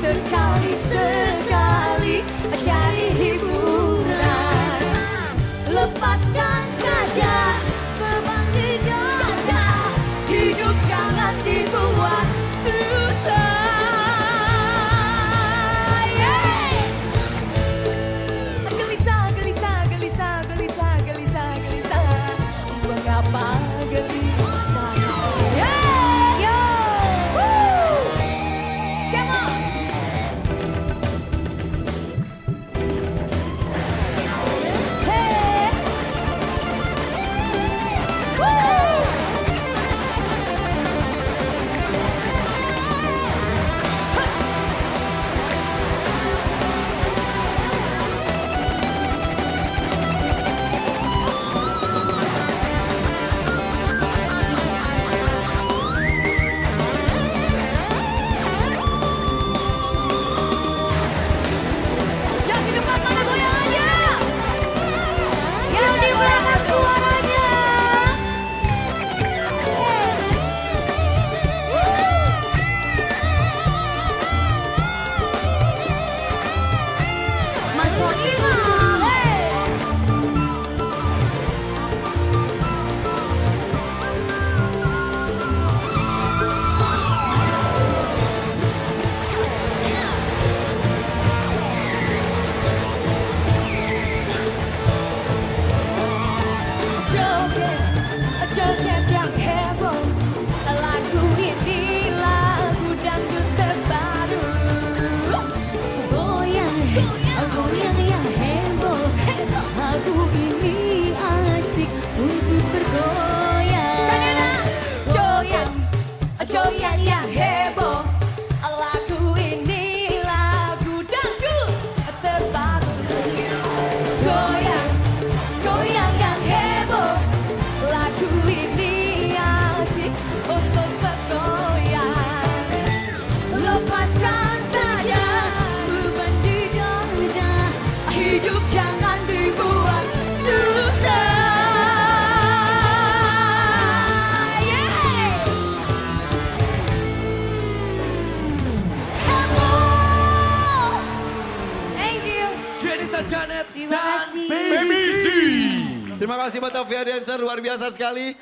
sekali sekali aja. Eva! Janet Terima dan kasih. Baby Z. Terima kasih buat Tavia Dancer, luar biasa sekali.